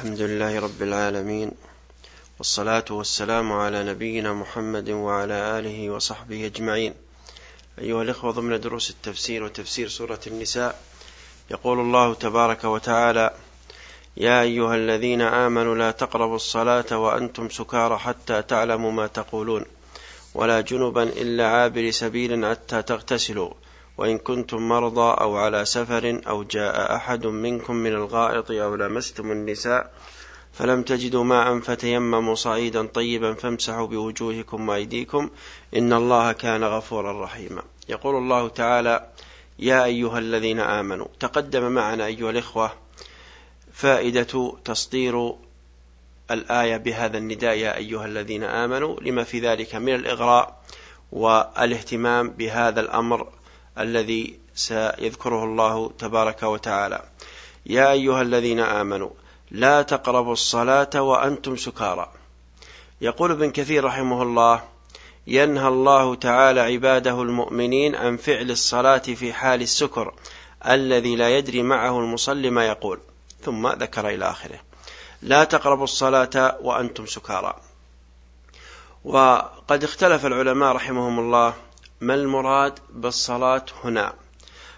الحمد لله رب العالمين والصلاة والسلام على نبينا محمد وعلى آله وصحبه أجمعين. أيها الإخوة ضمن دروس التفسير وتفسير سورة النساء يقول الله تبارك وتعالى يا أيها الذين آمنوا لا تقربوا الصلاة وأنتم سكارى حتى تعلموا ما تقولون ولا جنبا إلا عابر سبيل حتى تغتسلوا. وإن كنتم مرضى أو على سفر أو جاء أحد منكم من الغائط أو لمستم النساء فلم تجدوا ماء فتيمموا صعيدا طيبا فامسحوا بوجوهكم وأيديكم إن الله كان غفورا رحيما. يقول الله تعالى يا أيها الذين آمنوا تقدم معنا أيها الإخوة فائدة تصدير الآية بهذا النداء يا أيها الذين آمنوا لما في ذلك من الإغراء والإهتمام بهذا الأمر الذي سيذكره الله تبارك وتعالى. يا أيها الذين آمنوا لا تقربوا الصلاة وأنتم سكارى. يقول ابن كثير رحمه الله ينهى الله تعالى عباده المؤمنين عن فعل الصلاة في حال السكر الذي لا يدري معه المصلي ما يقول. ثم ذكر إلى آخره. لا تقربوا الصلاة وأنتم سكارى. وقد اختلف العلماء رحمهم الله ما المراد بالصلاة هنا؟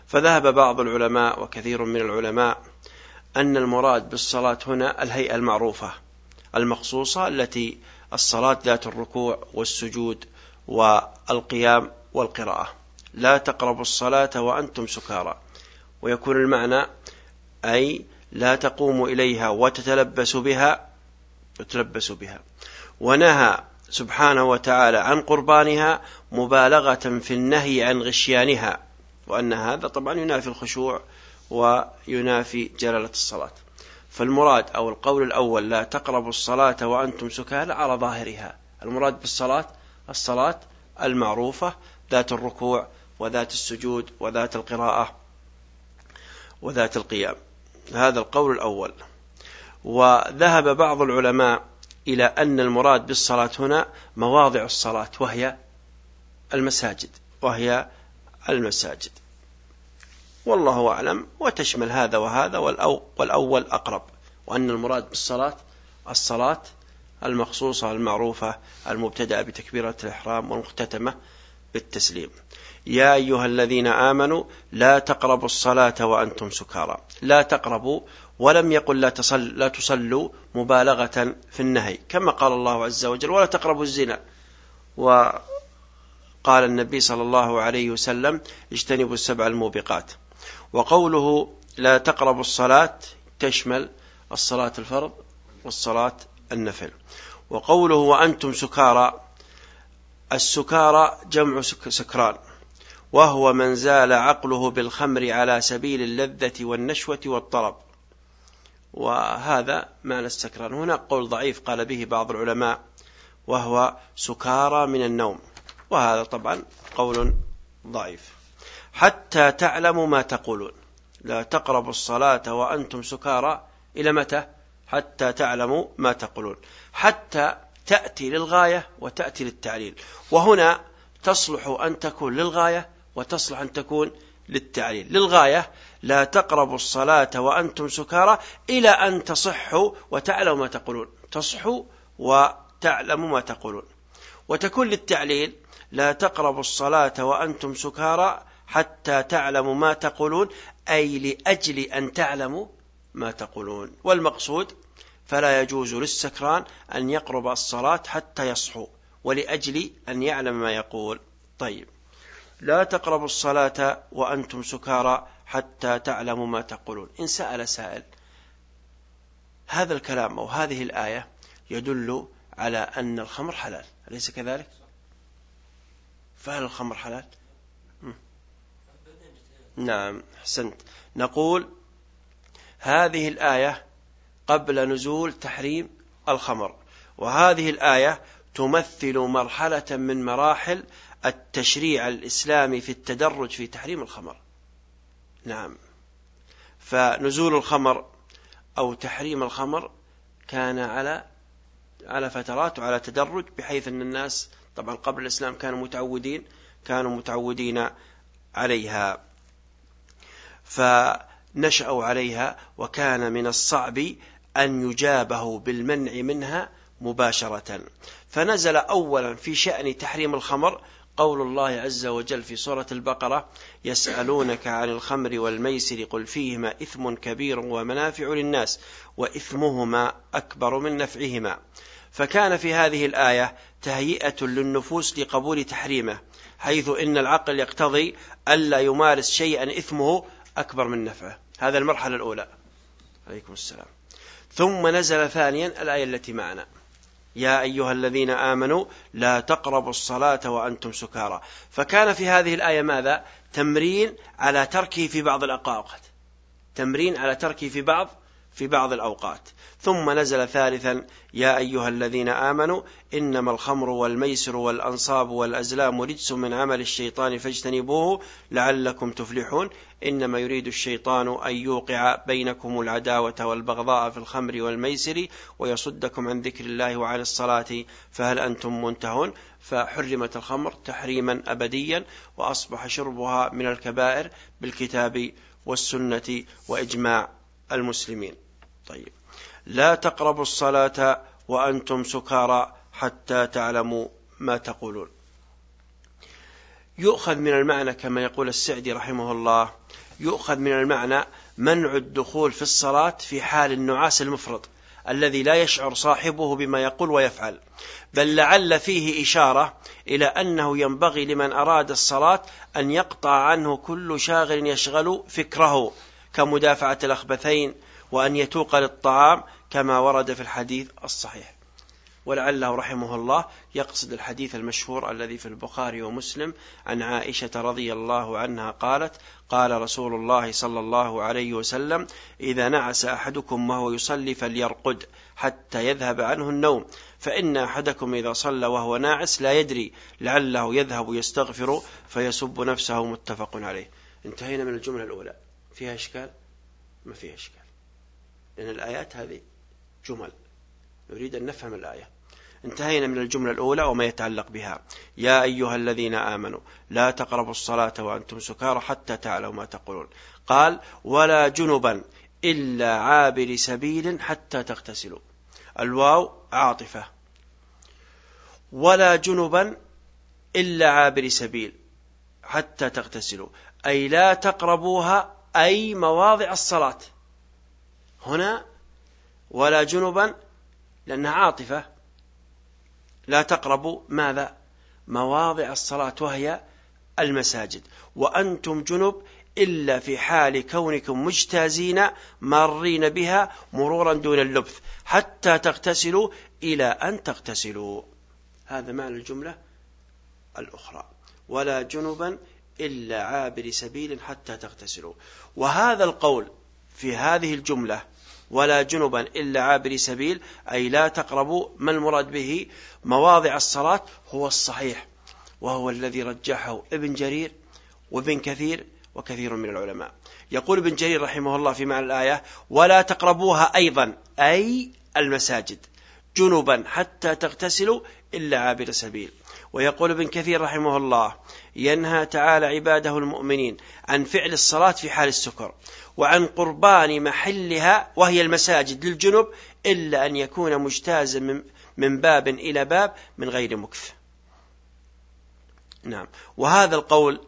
فذهب بعض العلماء وكثير من العلماء أن المراد بالصلاة هنا الهيئة المعروفة المخصوصة التي الصلاة ذات الركوع والسجود والقيام والقراءة. لا تقربوا الصلاة وأنتم سكارى. ويكون المعنى أي لا تقوموا إليها وتتلبسوا بها تتلبسوا بها. ونهى سبحانه وتعالى عن قربانها مبالغة في النهي عن غشيانها وأن هذا طبعا ينافي الخشوع وينافي جلالة الصلاة. فالمراد أو القول الأول لا تقربوا الصلاة وأنتم سكارى على ظاهرها. المراد بالصلاة الصلاة المعروفة ذات الركوع وذات السجود وذات القراءة وذات القيام. هذا القول الأول. وذهب بعض العلماء إلى أن المراد بالصلاة هنا مواضع الصلاة وهي المساجد وهي المساجد. والله أعلم وتشمل هذا وهذا والأول أقرب وأن المراد بالصلاة الصلاة المخصوصة المعروفة المبتدأة بتكبيرة الإحرام والمختتمة بالتسليم. يا أيها الذين آمنوا لا تقربوا الصلاة وأنتم سكارى. لا تقربوا ولم يقل لا, تصل لا تصلوا مبالغة في النهي كما قال الله عز وجل ولا تقربوا الزنا. وقال النبي صلى الله عليه وسلم اجتنبوا السبع الموبقات. وقوله لا تقربوا الصلاة تشمل الصلاة الفرض والصلاة النفل. وقوله وأنتم سكارى السكارى جمع سكران. وهو من زال عقله بالخمر على سبيل اللذة والنشوة والطرب وهذا معنى السكران هنا قول ضعيف قال به بعض العلماء وهو سكارى من النوم وهذا طبعا قول ضعيف. حتى تعلموا ما تقولون. لا تقربوا الصلاة وأنتم سكارى. إلى متى؟ حتى تعلموا ما تقولون. حتى تأتي للغاية وتأتي للتعليل. وهنا تصلح أن تكون للغاية وتصلح أن تكون للتعليل. للغاية لا تقربوا الصلاة وأنتم سكارى إلى أن تصحوا وتعلموا ما تقولون. تصحوا وتعلموا ما تقولون. وتكون للتعليل لا تقربوا الصلاة وأنتم سكارى حتى تعلموا ما تقولون أي لأجل أن تعلموا ما تقولون. والمقصود فلا يجوز للسكران أن يقرب الصلاة حتى يصحو ولأجل أن يعلم ما يقول. طيب. لا تقربوا الصلاة وأنتم سكارى حتى تعلموا ما تقولون. إن سأل سائل. هذا الكلام أو هذه الآية يدل على أن الخمر حلال. أليس كذلك؟ فهل الخمر حلال؟ نعم حسنت نقول هذه الآية قبل نزول تحريم الخمر وهذه الآية تمثل مرحلة من مراحل التشريع الإسلامي في التدرج في تحريم الخمر. نعم. فنزول الخمر أو تحريم الخمر كان على على فترات وعلى تدرج بحيث أن الناس طبعا قبل الإسلام كانوا متعودين كانوا متعودين عليها. فنشأوا عليها وكان من الصعب أن يجابه بالمنع منها مباشرة. فنزل أولا في شأن تحريم الخمر قول الله عز وجل في سورة البقرة يسألونك عن الخمر والميسر قل فيهما إثم كبير ومنافع للناس وإثمهما أكبر من نفعهما. فكان في هذه الآية تهيئة للنفوس لقبول تحريمه حيث إن العقل يقتضي ألا يمارس شيئا إثمه أكبر من نفعه. هذا المرحلة الأولى. عليكم السلام. ثم نزل ثانيا الآية التي معنا. يا أيها الذين آمنوا لا تقربوا الصلاة وأنتم سكارى. فكان في هذه الآية ماذا؟ تمرين على تركه في بعض الأوقات تمرين على تركه في بعض في بعض الأوقات. ثم نزل ثالثا يا أيها الذين آمنوا إنما الخمر والميسر والأنصاب والأزلام رجس من عمل الشيطان فاجتنبوه لعلكم تفلحون. إنما يريد الشيطان أن يوقع بينكم العداوة والبغضاء في الخمر والميسر ويصدكم عن ذكر الله وعن الصلاة فهل أنتم منتهون؟ فحرمت الخمر تحريما أبديا وأصبح شربها من الكبائر بالكتاب والسنة وإجماع. المسلمين. طيب. لا تقربوا الصلاة وأنتم سكارى حتى تعلموا ما تقولون. يؤخذ من المعنى كما يقول السعدي رحمه الله يؤخذ من المعنى منع الدخول في الصلاة في حال النعاس المفرط الذي لا يشعر صاحبه بما يقول ويفعل. بل لعل فيه إشارة إلى أنه ينبغي لمن أراد الصلاة أن يقطع عنه كل شاغل يشغل فكره. كمدافعة الأخبثين وأن يتوق للطعام كما ورد في الحديث الصحيح. ولعله رحمه الله يقصد الحديث المشهور الذي في البخاري ومسلم عن عائشة رضي الله عنها قالت قال رسول الله صلى الله عليه وسلم إذا نعس أحدكم وهو يصلي فليرقد حتى يذهب عنه النوم فإن أحدكم إذا صلى وهو ناعس لا يدري لعله يذهب يستغفر فيسب نفسه متفق عليه. انتهينا من الجملة الأولى. فيها إشكال؟ ما فيها إشكال. لأن الآيات هذه جمل. نريد أن نفهم الآية. انتهينا من الجملة الأولى وما يتعلق بها. يا أيها الذين آمنوا لا تقربوا الصلاة وأنتم سكارى حتى تعلموا ما تقولون. قال ولا جنبا إلا عابر سبيل حتى تغتسلوا. الواو عاطفة. ولا جنبا إلا عابر سبيل حتى تغتسلوا. أي لا تقربوها أي مواضع الصلاة. هنا ولا جنبا لأنها عاطفة. لا تقربوا ماذا؟ مواضع الصلاة وهي المساجد. وأنتم جنب إلا في حال كونكم مجتازين مارين بها مرورا دون اللبث حتى تغتسلوا إلى أن تغتسلوا. هذا معنى الجملة الأخرى. ولا جنبا إلا عابر سبيل حتى تغتسلوا. وهذا القول في هذه الجملة ولا جنبا إلا عابر سبيل أي لا تقربوا ما المراد به مواضع الصلاة هو الصحيح وهو الذي رجحه ابن جرير وابن كثير وكثير من العلماء. يقول ابن جرير رحمه الله في معنى الآية ولا تقربوها أيضا أي المساجد جنبا حتى تغتسلوا إلا عابر سبيل ويقول ابن كثير رحمه الله ينهى تعالى عباده المؤمنين عن فعل الصلاة في حال السكر وعن قربان محلها وهي المساجد للجنب إلا أن يكون مجتازا من باب إلى باب من غير مكث نعم. وهذا القول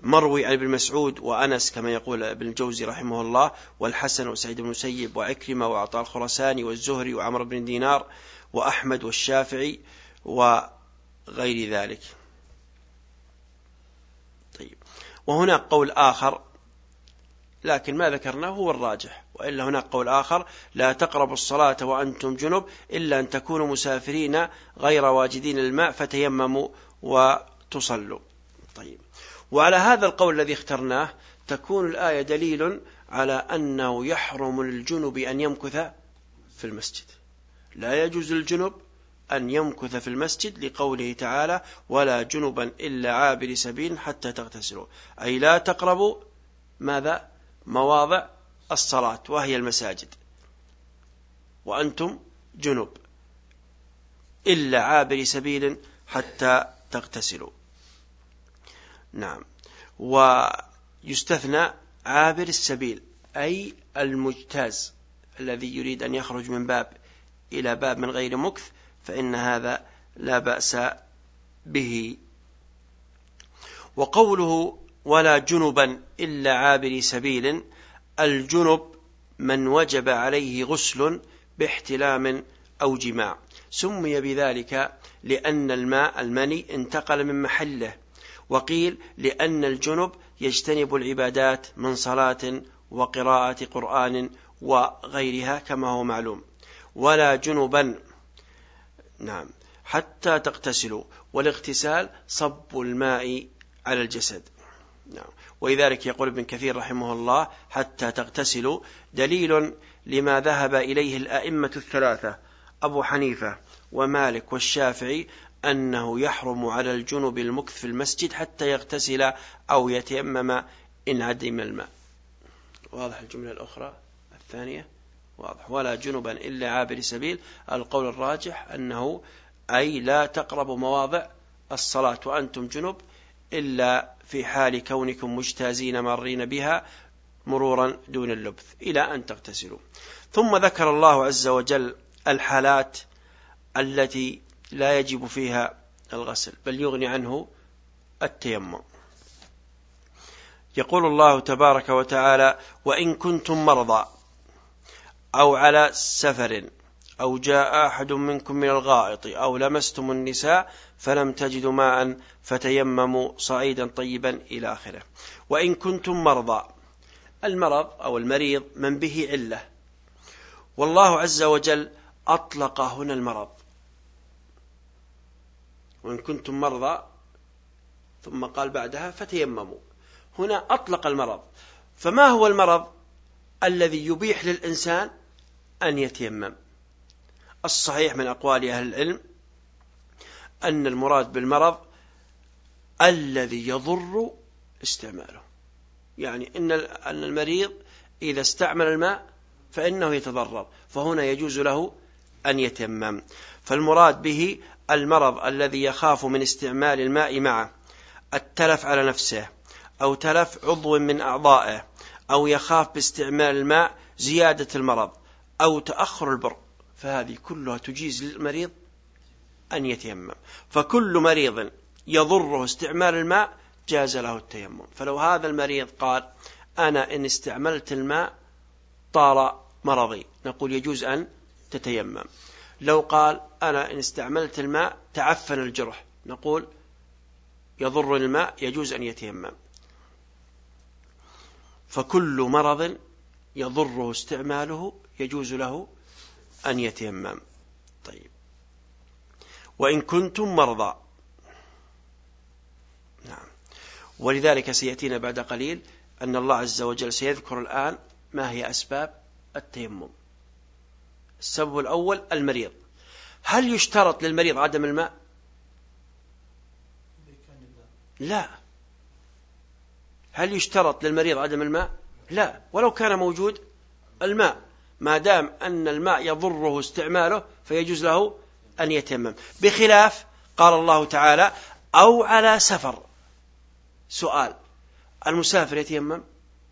مروي عن ابن مسعود وأنس كما يقول ابن الجوزي رحمه الله والحسن وسعيد بن المسيب وعكرمة وعطاء الخرساني والزهري وعمر بن دينار وأحمد والشافعي وغير ذلك طيب وهناك قول آخر لكن ما ذكرناه هو الراجح وإلا هناك قول آخر لا تقربوا الصلاة وأنتم جنب إلا أن تكونوا مسافرين غير واجدين الماء فتيمموا وتصلوا. طيب. وعلى هذا القول الذي اخترناه تكون الآية دليل على أنه يحرم للجنب أن يمكث في المسجد. لا يجوز للجنب أن يمكث في المسجد لقوله تعالى ولا جنبا إلا عابر سبيل حتى تغتسلوا. أي لا تقربوا ماذا؟ مواضع الصلاة وهي المساجد. وأنتم جنب إلا عابر سبيل حتى تغتسلوا. نعم. ويستثنى عابر السبيل أي المجتاز الذي يريد أن يخرج من باب إلى باب من غير مكث فإن هذا لا بأس به. وقوله ولا جنبا إلا عابر سبيل الجنب من وجب عليه غسل باحتلام أو جماع. سمي بذلك لأن الماء المني انتقل من محله. وقيل لأن الجنب يجتنب العبادات من صلاة وقراءة قرآن وغيرها كما هو معلوم. ولا جنبا نعم. حتى تغتسلوا. والاغتسال صب الماء على الجسد. نعم. ولذلك يقول ابن كثير رحمه الله حتى تغتسلوا. دليل لما ذهب إليه الأئمة الثلاثة أبو حنيفة ومالك والشافعي أنه يحرم على الجنب المكث في المسجد حتى يغتسل أو يتيمم إن عدم الماء. واضح الجملة الأخرى؟ الثانية؟ واضح. ولا جنبا إلا عابر سبيل. القول الراجح أنه أي لا تقربوا مواضع الصلاة وأنتم جنب إلا في حال كونكم مجتازين مارين بها مرورا دون اللبث إلى أن تغتسلوا. ثم ذكر الله عز وجل الحالات التي لا يجب فيها الغسل بل يغني عنه التيمم. يقول الله تبارك وتعالى وإن كنتم مرضى أو على سفر أو جاء أحد منكم من الغائط أو لمستم النساء فلم تجدوا ماء فتيمموا صعيدا طيبا إلى آخره. وإن كنتم مرضى المرض أو المريض من به علة. والله عز وجل أطلق هنا المرض. وإن كنتم مرضى ثم قال بعدها فتيمموا. هنا أطلق المرض. فما هو المرض الذي يبيح للإنسان؟ أن يتيمم. الصحيح من أقوال أهل العلم أن المراد بالمرض الذي يضر استعماله. يعني إن أن المريض إذا استعمل الماء فإنه يتضرر فهنا يجوز له أن يتيمم. فالمراد به المرض الذي يخاف من استعمال الماء معه التلف على نفسه أو تلف عضو من أعضائه أو يخاف باستعمال الماء زيادة المرض. أو تأخر البر فهذه كلها تجيز للمريض أن يتيمم. فكل مريض يضره استعمال الماء جاز له التيمم. فلو هذا المريض قال أنا إن استعملت الماء طال مرضي نقول يجوز أن تتيمم. لو قال أنا إن استعملت الماء تعفن الجرح نقول يضر الماء يجوز أن يتيمم. فكل مرض يضره استعماله يجوز له أن يتيمم. طيب. وإن كنتم مرضى. نعم. ولذلك سيأتينا بعد قليل أن الله عز وجل سيذكر الآن ما هي أسباب التيمم. السبب الأول المريض. هل يشترط للمريض عدم الماء؟ لا. هل يشترط للمريض عدم الماء؟ لا. ولو كان موجود الماء. ما دام أن الماء يضره استعماله فيجوز له أن يتيمم. بخلاف قال الله تعالى أو على سفر. سؤال المسافر يتيمم؟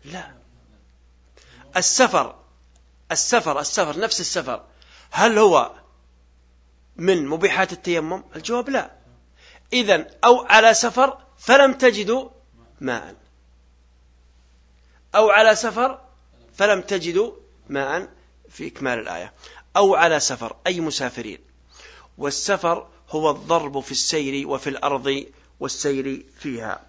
لا. السفر السفر السفر نفس السفر هل هو من مبيحات التيمم؟ الجواب لا. إذا أو على سفر فلم تجدوا ماء. أو على سفر فلم تجدوا ماء في إكمال الآية. أو على سفر أي مسافرين. والسفر هو الضرب في السير وفي الأرض والسير فيها.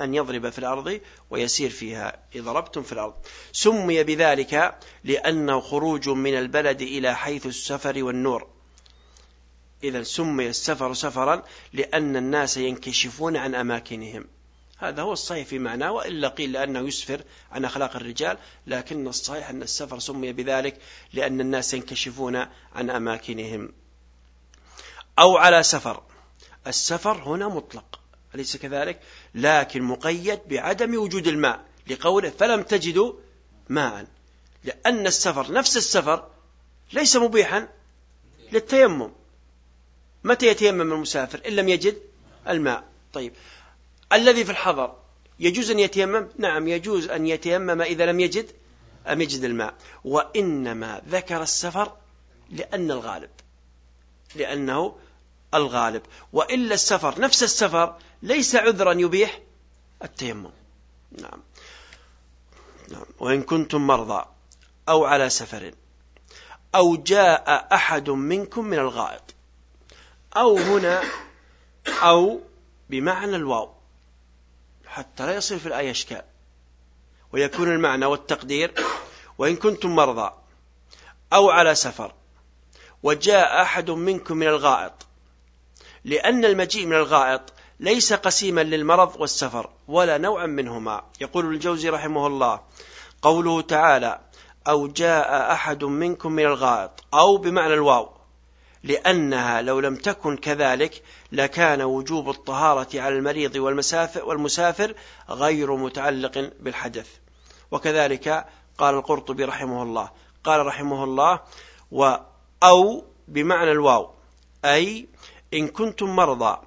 أن يضرب في الأرض ويسير فيها إذا ضربتم في الأرض. سمي بذلك لأنه خروج من البلد إلى حيث السفر والنور. إذا سمي السفر سفرا لأن الناس ينكشفون عن أماكنهم. هذا هو الصحيح في معناه وإلا قيل لأنه يسفر عن أخلاق الرجال لكن الصحيح أن السفر سمي بذلك لأن الناس ينكشفون عن أماكنهم. أو على سفر. السفر هنا مطلق أليس كذلك؟ لكن مقيد بعدم وجود الماء. لقوله فلم تجدوا ماء. لأن السفر نفس السفر ليس مبيحا للتيمم. متى يتيمم المسافر؟ إن لم يجد الماء. طيب. الذي في الحضر. يجوز أن يتيمم؟ نعم يجوز أن يتيمم إذا لم يجد لم يجد الماء. وإنما ذكر السفر لأن الغالب. لأنه الغالب. وإلا السفر نفس السفر ليس عذرا يبيح التيمم. نعم. نعم. وإن كنتم مرضى أو على سفر أو جاء أحد منكم من الغائط أو هنا أو بمعنى الواو. حتى لا يصير في الآية إشكال. ويكون المعنى والتقدير وإن كنتم مرضى أو على سفر وجاء أحد منكم من الغائط لأن المجيء من الغائط ليس قسيما للمرض والسفر ولا نوعا منهما. يقول الجوزي رحمه الله قوله تعالى أو جاء أحد منكم من الغائط أو بمعنى الواو. لأنها لو لم تكن كذلك لكان وجوب الطهارة على المريض والمسافر, والمسافر غير متعلق بالحدث. وكذلك قال القرطبي رحمه الله. قال رحمه الله أو بمعنى الواو أي إن كنتم مرضى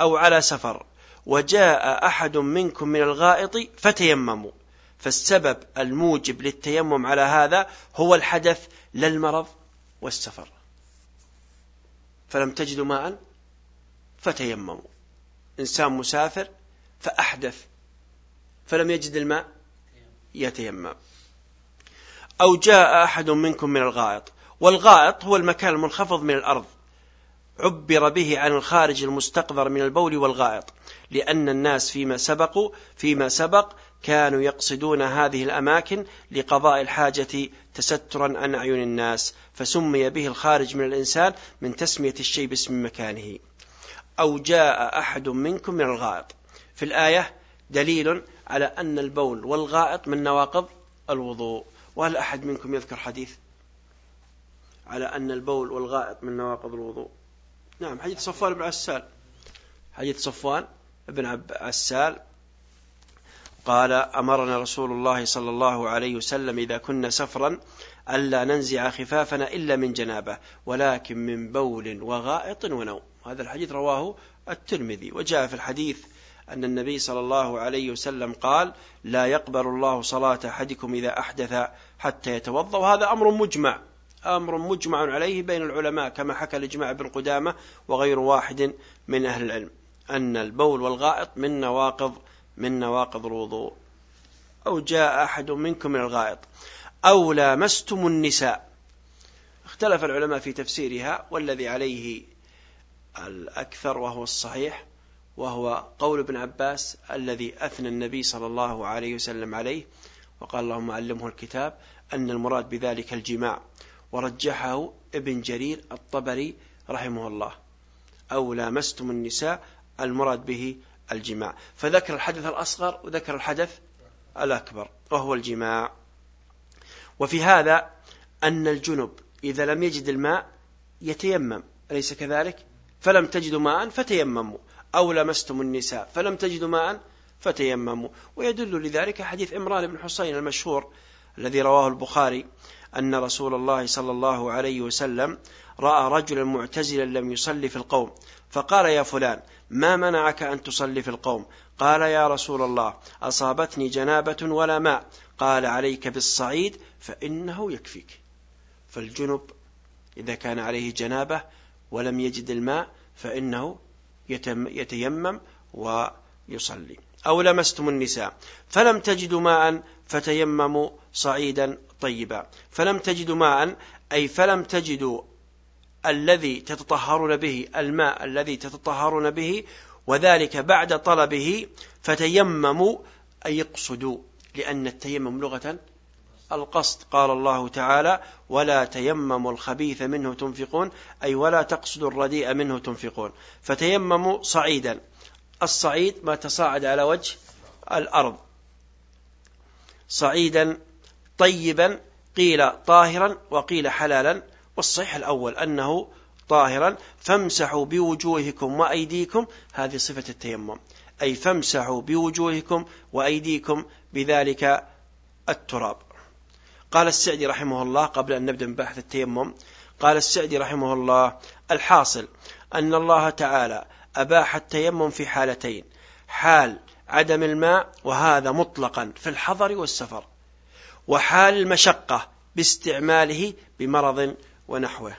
أو على سفر وجاء أحد منكم من الغائط فتيمموا. فالسبب الموجب للتيمم على هذا هو الحدث لا المرض والسفر. فلم تجدوا ماء فتيمموا. إنسان مسافر فأحدث فلم يجد الماء يتيمم. أو جاء أحد منكم من الغائط والغائط هو المكان المنخفض من الأرض. عبر به عن الخارج المستقذر من البول والغائط لأن الناس فيما سبقوا فيما سبق كانوا يقصدون هذه الأماكن لقضاء الحاجة تسترا عن أعين الناس فسمي به الخارج من الإنسان من تسمية الشيء باسم مكانه. أو جاء أحد منكم من الغائط. في الآية دليل على أن البول والغائط من نواقض الوضوء. وهل أحد منكم يذكر حديث على أن البول والغائط من نواقض الوضوء؟ نعم حديث صفوان بن عسال. حديث صفوان بن عسال قال أمرنا رسول الله صلى الله عليه وسلم إذا كنا سفرا ألا ننزع خفافنا إلا من جنابه ولكن من بول وغائط ونوم. هذا الحديث رواه الترمذي. وجاء في الحديث أن النبي صلى الله عليه وسلم قال لا يقبل الله صلاة أحدكم إذا أحدث حتى يتوضأ. وهذا أمر مجمع أمر مجمع عليه بين العلماء كما حكى الإجماع ابن قدامة وغير واحد من أهل العلم أن البول والغائط من نواقض من نواقض الوضوء. أو جاء أحد منكم من الغائط. أو لامستم النساء. اختلف العلماء في تفسيرها والذي عليه الأكثر وهو الصحيح وهو قول ابن عباس الذي أثنى النبي صلى الله عليه وسلم عليه وقال اللهم علمه الكتاب أن المراد بذلك الجماع. ورجحه ابن جرير الطبري رحمه الله. أو لامستم النساء المراد به الجماع. فذكر الحدث الأصغر وذكر الحدث الأكبر وهو الجماع. وفي هذا أن الجنب إذا لم يجد الماء يتيمم أليس كذلك؟ فلم تجدوا ماء فتيمموا أو لمستم النساء فلم تجدوا ماء فتيمموا. ويدل لذلك حديث إمران بن حسين المشهور الذي رواه البخاري أن رسول الله صلى الله عليه وسلم رأى رجلا معتزلا لم يصلي في القوم فقال يا فلان ما منعك أن تصلي في القوم؟ قال يا رسول الله أصابتني جنابة ولا ماء قال عليك بالصعيد فإنه يكفيك. فالجنب إذا كان عليه جنابة ولم يجد الماء فإنه يتيمم ويصلي. أو لمستم النساء فلم تجدوا ماء فتيمموا صعيدا طيبا. فلم تجدوا ماء أي فلم تجدوا الذي تتطهرون به الماء الذي تتطهرون به وذلك بعد طلبه فتيمموا أي يقصدوا لأن التيمم لغة القصد قال الله تعالى ولا تيمموا الخبيث منه تنفقون أي ولا تقصدوا الرديء منه تنفقون فتيمموا صعيدا. الصعيد ما تصاعد على وجه الأرض. صعيدا طيبا قيل طاهرا وقيل حلالا. والصحيح الأول أنه طاهرا. فامسحوا بوجوهكم وأيديكم. هذه صفة التيمم. أي فامسحوا بوجوهكم وأيديكم بذلك التراب. قال السعدي رحمه الله قبل أن نبدأ من بحث التيمم قال السعدي رحمه الله الحاصل أن الله تعالى أباح التيمم في حالتين حال عدم الماء وهذا مطلقا في الحضر والسفر. وحال المشقة باستعماله بمرض ونحوه.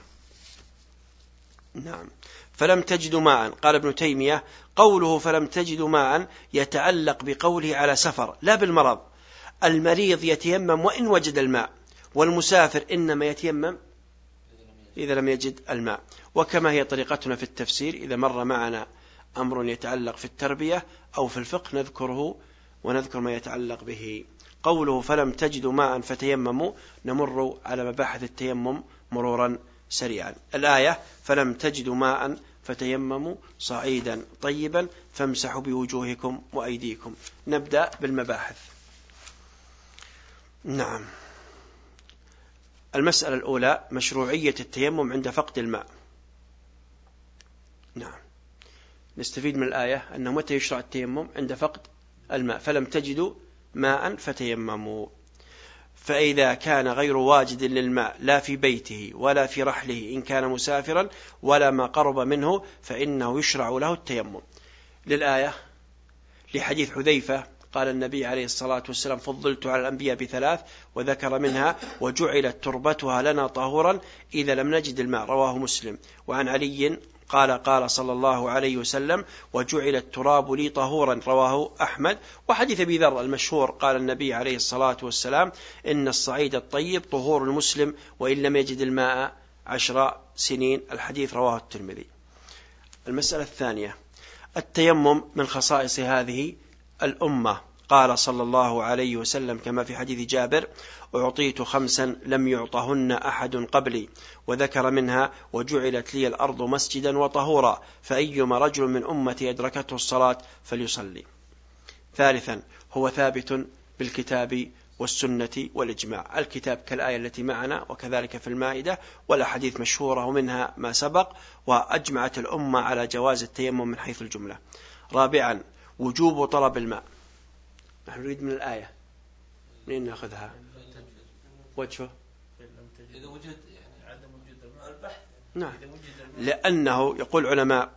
نعم. فلم تجدوا ماء. قال ابن تيمية قوله فلم تجدوا ماء يتعلق بقوله على سفر لا بالمرض. المريض يتيمم وإن وجد الماء والمسافر إنما يتيمم إذا لم يجد الماء. وكما هي طريقتنا في التفسير إذا مر معنا أمر يتعلق في التربية أو في الفقه نذكره ونذكر ما يتعلق به. قوله فلم تجدوا ماء فتيمموا نمر على مباحث التيمم مرورا سريعا. الآية فلم تجدوا ماء فتيمموا صعيدا طيبا فامسحوا بوجوهكم وأيديكم. نبدأ بالمباحث. نعم. المسألة الأولى مشروعية التيمم عند فقد الماء. نعم. نستفيد من الآية أنه متى يشرع التيمم عند فقد الماء فلم تجدوا ماء فتيمموا. فإذا كان غير واجد للماء لا في بيته ولا في رحله إن كان مسافرا ولا ما قرب منه فإنه يشرع له التيمم. للآية لحديث حذيفة قال النبي عليه الصلاة والسلام فضلت على الأنبياء بثلاث وذكر منها وجعلت تربتها لنا طهورا إذا لم نجد الماء. رواه مسلم. وعن علي قال قال صلى الله عليه وسلم وجعل التراب لي طهورا. رواه أحمد. وحديث أبي ذر المشهور قال النبي عليه الصلاة والسلام إن الصعيد الطيب طهور المسلم وإن لم يجد الماء عشر سنين. الحديث رواه الترمذي. المسألة الثانية التيمم من خصائص هذه الأمة. قال صلى الله عليه وسلم كما في حديث جابر أعطيت خمسا لم يعطهن أحد قبلي وذكر منها وجعلت لي الأرض مسجدا وطهورا فأيما رجل من أمتي أدركته الصلاة فليصلي. ثالثا هو ثابت بالكتاب والسنة والإجماع. الكتاب كالآية التي معنا وكذلك في المائدة والأحاديث مشهورة ومنها ما سبق وأجمعت الأمة على جواز التيمم من حيث الجملة. رابعا وجوب طلب الماء. نحن نريد من الآية. منين ناخذها؟ وجهه. إذا وجد يعني عدم وجود الماء. البحث. نعم. لأنه يقول علماء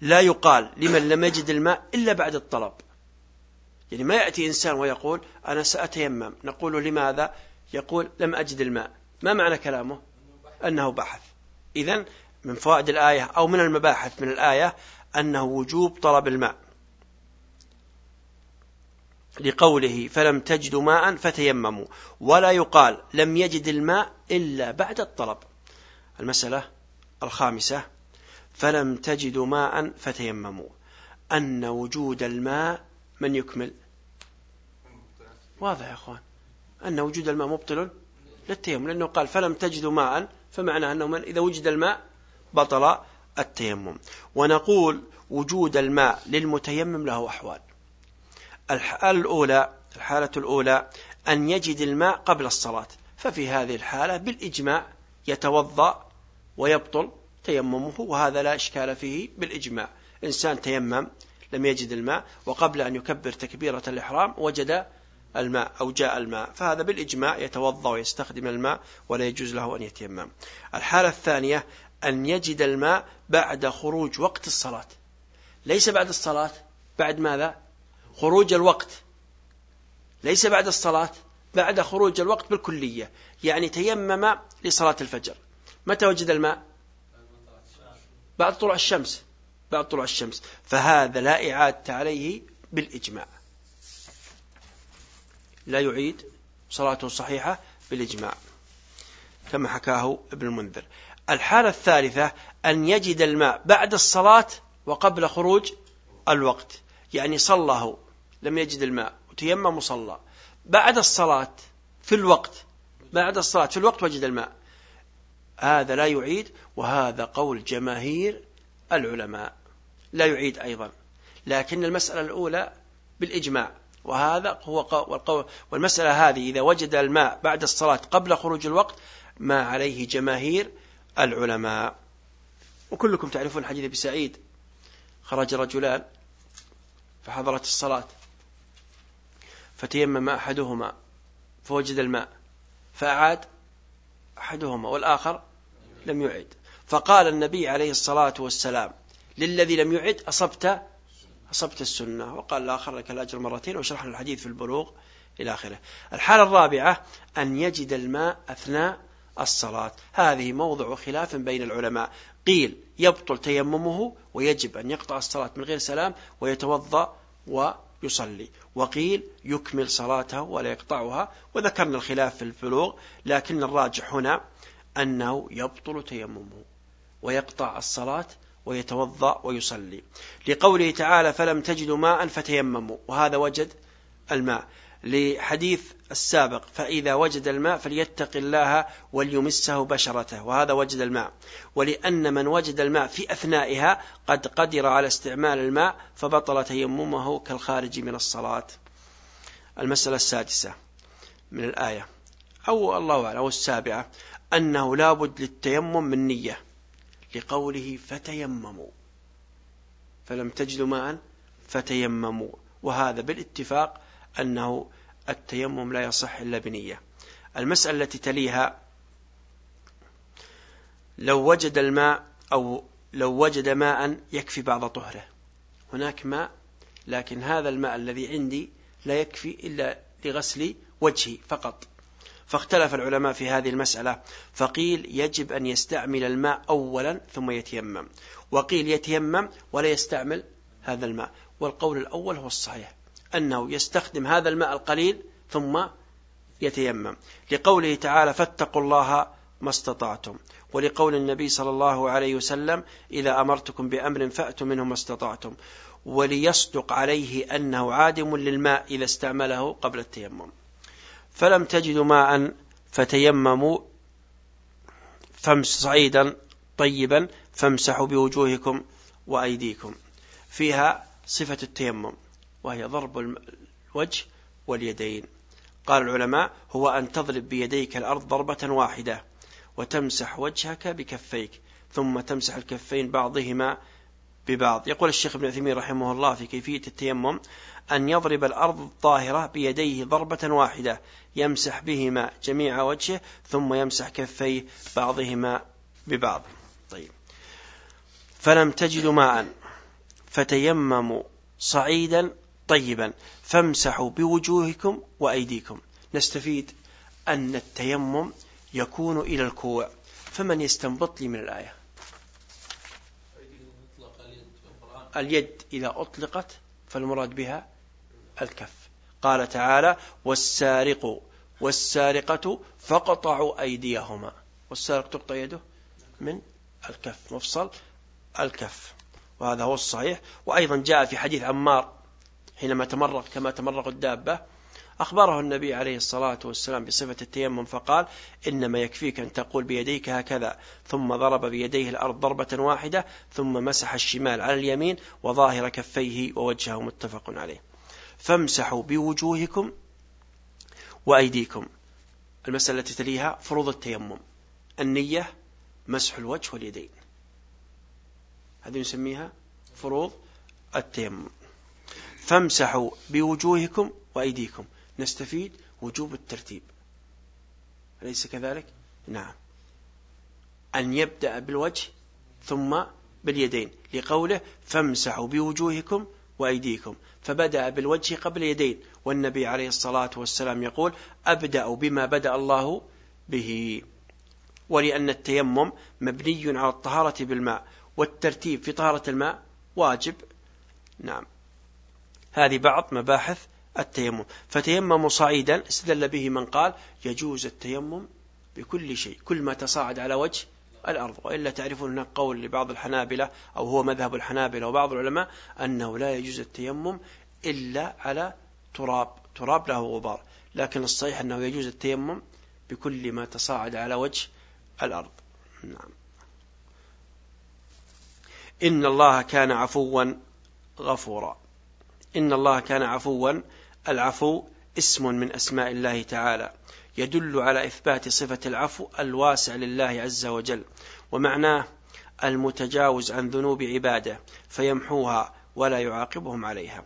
لا يقال لمن لم يجد الماء إلا بعد الطلب. يعني ما يأتي إنسان ويقول أنا سأتيمم. نقول لماذا؟ يقول لم أجد الماء. ما معنى كلامه؟ أنه بحث. إذا من فوائد الآية أو من المباحث من الآية أنه وجوب طلب الماء. لقوله فلم تجدوا ماء فتيمموا ولا يقال لم يجد الماء إلا بعد الطلب. المسألة الخامسة فلم تجدوا ماء فتيمموا أن وجود الماء من يكمل؟ واضح يا أخوان. أن وجود الماء مبطل للتيمم لأنه قال فلم تجدوا ماء فمعنى أنه من إذا وجد الماء بطل التيمم. ونقول وجود الماء للمتيمم له أحوال. الحالة الأولى الحالة الأولى أن يجد الماء قبل الصلاة. ففي هذه الحالة بالإجماع يتوضأ ويبطل تيممه وهذا لا إشكال فيه بالإجماع. إنسان تيمم لم يجد الماء وقبل أن يكبر تكبيرة الإحرام وجد الماء أو جاء الماء. فهذا بالإجماع يتوضأ ويستخدم الماء ولا يجوز له أن يتيمم. الحالة الثانية أن يجد الماء بعد خروج وقت الصلاة. ليس بعد الصلاة بعد ماذا؟ خروج الوقت. ليس بعد الصلاة بعد خروج الوقت بالكلية. يعني تيمم لصلاة الفجر. متى وجد الماء؟ بعد طلوع الشمس. بعد طلوع الشمس. فهذا لا إعادة عليه بالإجماع. لا يعيد صلاته صحيحة بالإجماع. كما حكاه ابن المنذر. الحالة الثالثة أن يجد الماء بعد الصلاة وقبل خروج الوقت. يعني صلاه لم يجد الماء وتيمم وصلى. بعد الصلاة في الوقت بعد الصلاة في الوقت وجد الماء. هذا لا يعيد وهذا قول جماهير العلماء. لا يعيد أيضا. لكن المسألة الأولى بالإجماع. وهذا هو قول والمسألة هذه إذا وجد الماء بعد الصلاة قبل خروج الوقت ما عليه جماهير العلماء. وكلكم تعرفون حديث أبي سعيد. خرج رجلان فحضرت الصلاة. فتيمم أحدهما فوجد الماء فأعاد أحدهما والآخر لم يعد. فقال النبي عليه الصلاة والسلام للذي لم يعد أصبت أصبت السنة. وقال الآخر لك الأجر مرتين وشرحنا الحديث في البلوغ إلى آخره. الحالة الرابعة أن يجد الماء أثناء الصلاة. هذه موضع خلاف بين العلماء. قيل يبطل تيممه ويجب أن يقطع الصلاة من غير سلام ويتوضأ ويصلي وقيل يكمل صلاته ولا يقطعها وذكرنا الخلاف في البلوغ لكن الراجح هنا أنه يبطل تيممه ويقطع الصلاة ويتوضأ ويصلي. لقوله تعالى فلم تجدوا ماء فتيمموا وهذا وجد الماء. لحديث السابق فإذا وجد الماء فليتق الله وليمسه بشرته وهذا وجد الماء. ولأن من وجد الماء في أثنائها قد قدر على استعمال الماء فبطل تيممه كالخارج من الصلاة. المسألة السادسة من الآية أو الله أعلم أو السابعة أنه لابد للتيمم من نية لقوله فتيمموا. فلم تجدوا ماء فتيمموا. وهذا بالاتفاق أنه التيمم لا يصح إلا بنية. المسألة التي تليها لو وجد الماء أو لو وجد ماء يكفي بعض طهره. هناك ماء لكن هذا الماء الذي عندي لا يكفي إلا لغسل وجهي فقط. فاختلف العلماء في هذه المسألة. فقيل يجب أن يستعمل الماء أولا ثم يتيمم. وقيل يتيمم ولا يستعمل هذا الماء. والقول الأول هو الصحيح. أنه يستخدم هذا الماء القليل ثم يتيمم. لقوله تعالى فاتقوا الله ما استطعتم. ولقول النبي صلى الله عليه وسلم إذا أمرتكم بأمر فأتوا منه ما استطعتم. وليصدق عليه أنه عادم للماء إذا استعمله قبل التيمم. فلم تجدوا ماء فتيمموا فمس صعيدا طيبا فامسحوا بوجوهكم وأيديكم. فيها صفة التيمم. وهي ضرب الوجه واليدين. قال العلماء هو أن تضرب بيديك الأرض ضربة واحدة وتمسح وجهك بكفيك ثم تمسح الكفين بعضهما ببعض. يقول الشيخ ابن عثيمين رحمه الله في كيفية التيمم أن يضرب الأرض الطاهرة بيديه ضربة واحدة يمسح بهما جميع وجهه ثم يمسح كفيه بعضهما ببعض. طيب. فلم تجدوا ماء فتيمموا صعيدا طيبا. فامسحوا بوجوهكم وأيديكم. نستفيد أن التيمم يكون إلى الكوع. فمن يستنبط لي من الآية؟ اليد إذا أطلقت فالمراد بها الكف. قال تعالى والسارق والسارقة فقطعوا أيديهما. والسارق تقطع يده من الكف. مفصل الكف. وهذا هو الصحيح. وأيضا جاء في حديث عمار حينما تمرق كما تمرق الدابة أخبره النبي عليه الصلاة والسلام بصفة التيمم فقال إنما يكفيك أن تقول بيديك هكذا. ثم ضرب بيديه الأرض ضربة واحدة ثم مسح الشمال على اليمين وظاهر كفيه ووجهه متفق عليه. فامسحوا بوجوهكم وأيديكم. المسألة التي تليها فروض التيمم. النية مسح الوجه واليدين. هذه نسميها فروض التيمم. فامسحوا بوجوهكم وأيديكم. نستفيد وجوب الترتيب. أليس كذلك؟ نعم. أن يبدأ بالوجه ثم باليدين. لقوله فامسحوا بوجوهكم وأيديكم. فبدأ بالوجه قبل يدين. والنبي عليه الصلاة والسلام يقول أبدأ بما بدأ الله به. ولأن التيمم مبني على الطهارة بالماء والترتيب في طهارة الماء واجب. نعم. هذه بعض مباحث التيمم. فتيمم صعيدا استدل به من قال يجوز التيمم بكل شيء كل ما تصاعد على وجه الأرض. وإلا تعرفون هناك قول لبعض الحنابلة أو هو مذهب الحنابلة وبعض العلماء أنه لا يجوز التيمم إلا على تراب. تراب له غبار. لكن الصحيح أنه يجوز التيمم بكل ما تصاعد على وجه الأرض. نعم. إن الله كان عفوا غفورا. إن الله كان عفوا العفو اسم من أسماء الله تعالى يدل على إثبات صفة العفو الواسع لله عز وجل ومعناه المتجاوز عن ذنوب عباده فيمحوها ولا يعاقبهم عليها.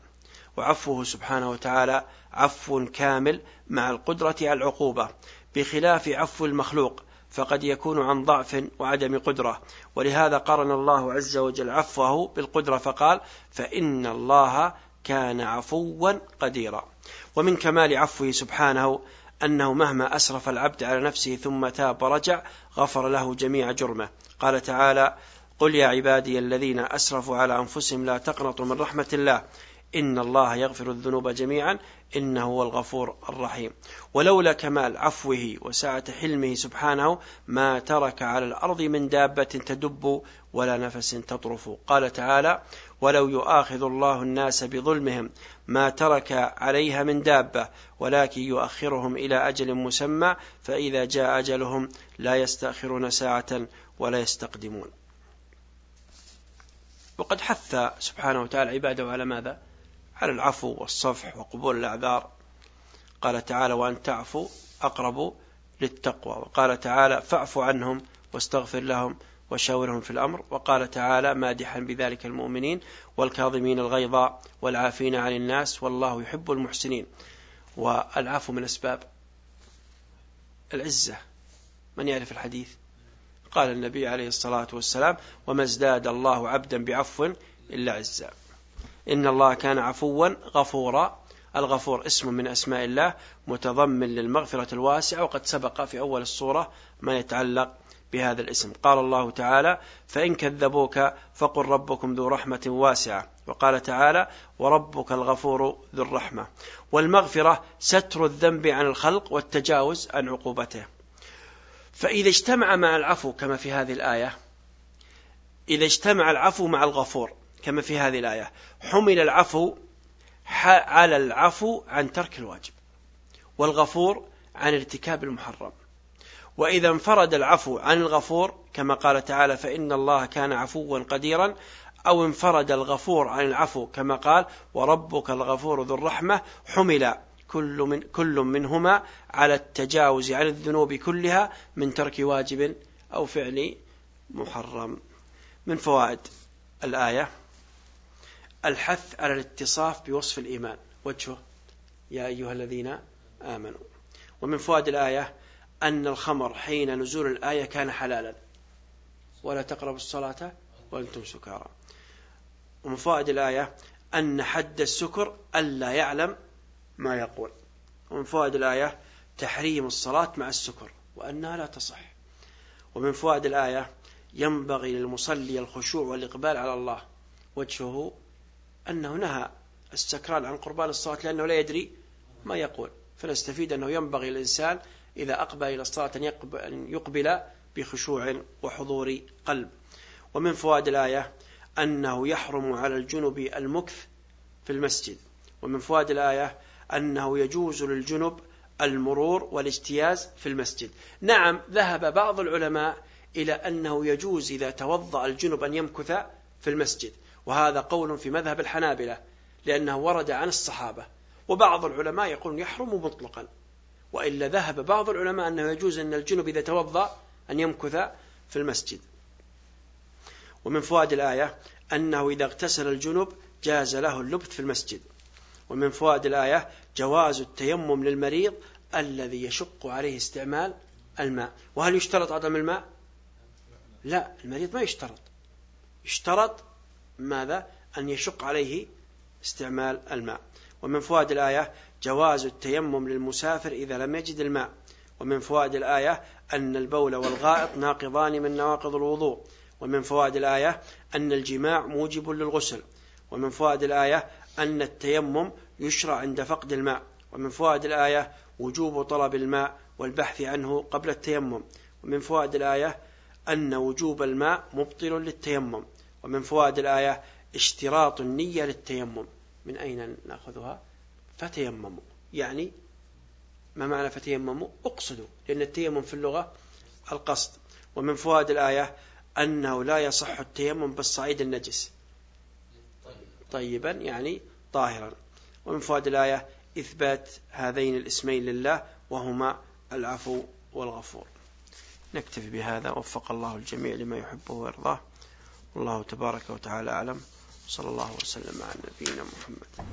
وعفوه سبحانه وتعالى عفو كامل مع القدرة على العقوبة بخلاف عفو المخلوق فقد يكون عن ضعف وعدم قدرة. ولهذا قرن الله عز وجل عفوه بالقدرة فقال فإن الله كان عفوا قديرا. ومن كمال عفوه سبحانه أنه مهما أسرف العبد على نفسه ثم تاب ورجع غفر له جميع جرمه. قال تعالى قل يا عبادي الذين أسرفوا على أنفسهم لا تقنطوا من رحمة الله إن الله يغفر الذنوب جميعا إنه هو الغفور الرحيم. ولولا كمال عفوه وسعة حلمه سبحانه ما ترك على الأرض من دابة تدب ولا نفس تطرف. قال تعالى ولو يؤاخذ الله الناس بظلمهم ما ترك عليها من دابة ولكن يؤخرهم إلى أجل مسمى فإذا جاء أجلهم لا يستأخرون ساعة ولا يستقدمون. وقد حث سبحانه وتعالى عباده على ماذا؟ على العفو والصفح وقبول الأعذار؟ قال تعالى وأن تعفوا أقرب للتقوى. وقال تعالى فاعف عنهم واستغفر لهم وشاورهم في الأمر. وقال تعالى مادحا بذلك المؤمنين والكاظمين الغيظ والعافين عن الناس والله يحب المحسنين. والعفو من أسباب العزة. من يعرف الحديث؟ قال النبي عليه الصلاة والسلام وما ازداد الله عبدا بعفو إلا عزا إن الله كان عفوا غفورا. الغفور اسم من أسماء الله متضمن للمغفرة الواسعة وقد سبق في أول الصورة ما يتعلق بهذا الاسم. قال الله تعالى فإن كذبوك فقل ربكم ذو رحمة واسعة. وقال تعالى وربك الغفور ذو الرحمة. والمغفرة ستر الذنب عن الخلق والتجاوز عن عقوبته. فإذا اجتمع مع العفو كما في هذه الآية إذا اجتمع العفو مع الغفور كما في هذه الآية. حمل العفو على العفو عن ترك الواجب والغفور عن ارتكاب المحرم. وإذا انفرد العفو عن الغفور كما قال تعالى فإن الله كان عفوا قديرا أو انفرد الغفور عن العفو كما قال وربك الغفور ذو الرحمة حمل كل, من كل منهما على التجاوز عن الذنوب كلها من ترك واجب أو فعل محرم. من فوائد الآية الحث على الاتصاف بوصف الإيمان. وجهه يا أيها الذين آمنوا. ومن فوائد الآية أن الخمر حين نزول الآية كان حلالا. ولا تقربوا الصلاة وأنتم سكارى. ومن فوائد الآية أن حد السكر ألا يعلم ما يقول. ومن فوائد الآية تحريم الصلاة مع السكر وأنها لا تصح. ومن فوائد الآية ينبغي للمصلي الخشوع والإقبال على الله. وجهه أنه نهى السكران عن قربان الصلاة لأنه لا يدري ما يقول. فنستفيد أنه ينبغي الإنسان إذا أقبل إلى الصلاة أن يقبل بخشوع وحضور قلب. ومن فوائد الآية أنه يحرم على الجنب المكث في المسجد. ومن فوائد الآية أنه يجوز للجنب المرور والاجتياز في المسجد. نعم ذهب بعض العلماء إلى أنه يجوز إذا توضأ الجنب أن يمكث في المسجد. وهذا قول في مذهب الحنابلة لأنه ورد عن الصحابة وبعض العلماء يقول يحرم مطلقا. وإلا ذهب بعض العلماء أنه يجوز أن الجنب إذا توضأ أن يمكث في المسجد. ومن فوائد الآية أنه إذا اغتسل الجنب جاز له اللبث في المسجد. ومن فوائد الآية جواز التيمم للمريض الذي يشق عليه استعمال الماء. وهل يشترط عدم الماء؟ لا المريض ما يشترط. يشترط ماذا؟ أن يشق عليه استعمال الماء. ومن فوائد الآية جواز التيمم للمسافر إذا لم يجد الماء. ومن فوائد الآية أن البول والغائط ناقضان من نواقض الوضوء. ومن فوائد الآية أن الجماع موجب للغسل. ومن فوائد الآية أن التيمم يشرع عند فقد الماء. ومن فوائد الآية وجوب طلب الماء والبحث عنه قبل التيمم. ومن فوائد الآية أن وجوب الماء مبطل للتيمم. ومن فوائد الآية اشتراط النية للتيمم. من أين نأخذها؟ فتيمموا. يعني ما معنى فتيمموا؟ اقصدوا لأن التيمم في اللغة القصد. ومن فوائد الآية أنه لا يصح التيمم بالصعيد النجس. طيبا يعني طاهرا. ومن فوائد الآية إثبات هذين الاسمين لله وهما العفو والغفور. نكتفي بهذا. وفق الله الجميع لما يحبه ويرضاه. والله تبارك وتعالى أعلم. صلى الله وسلم على نبينا محمد.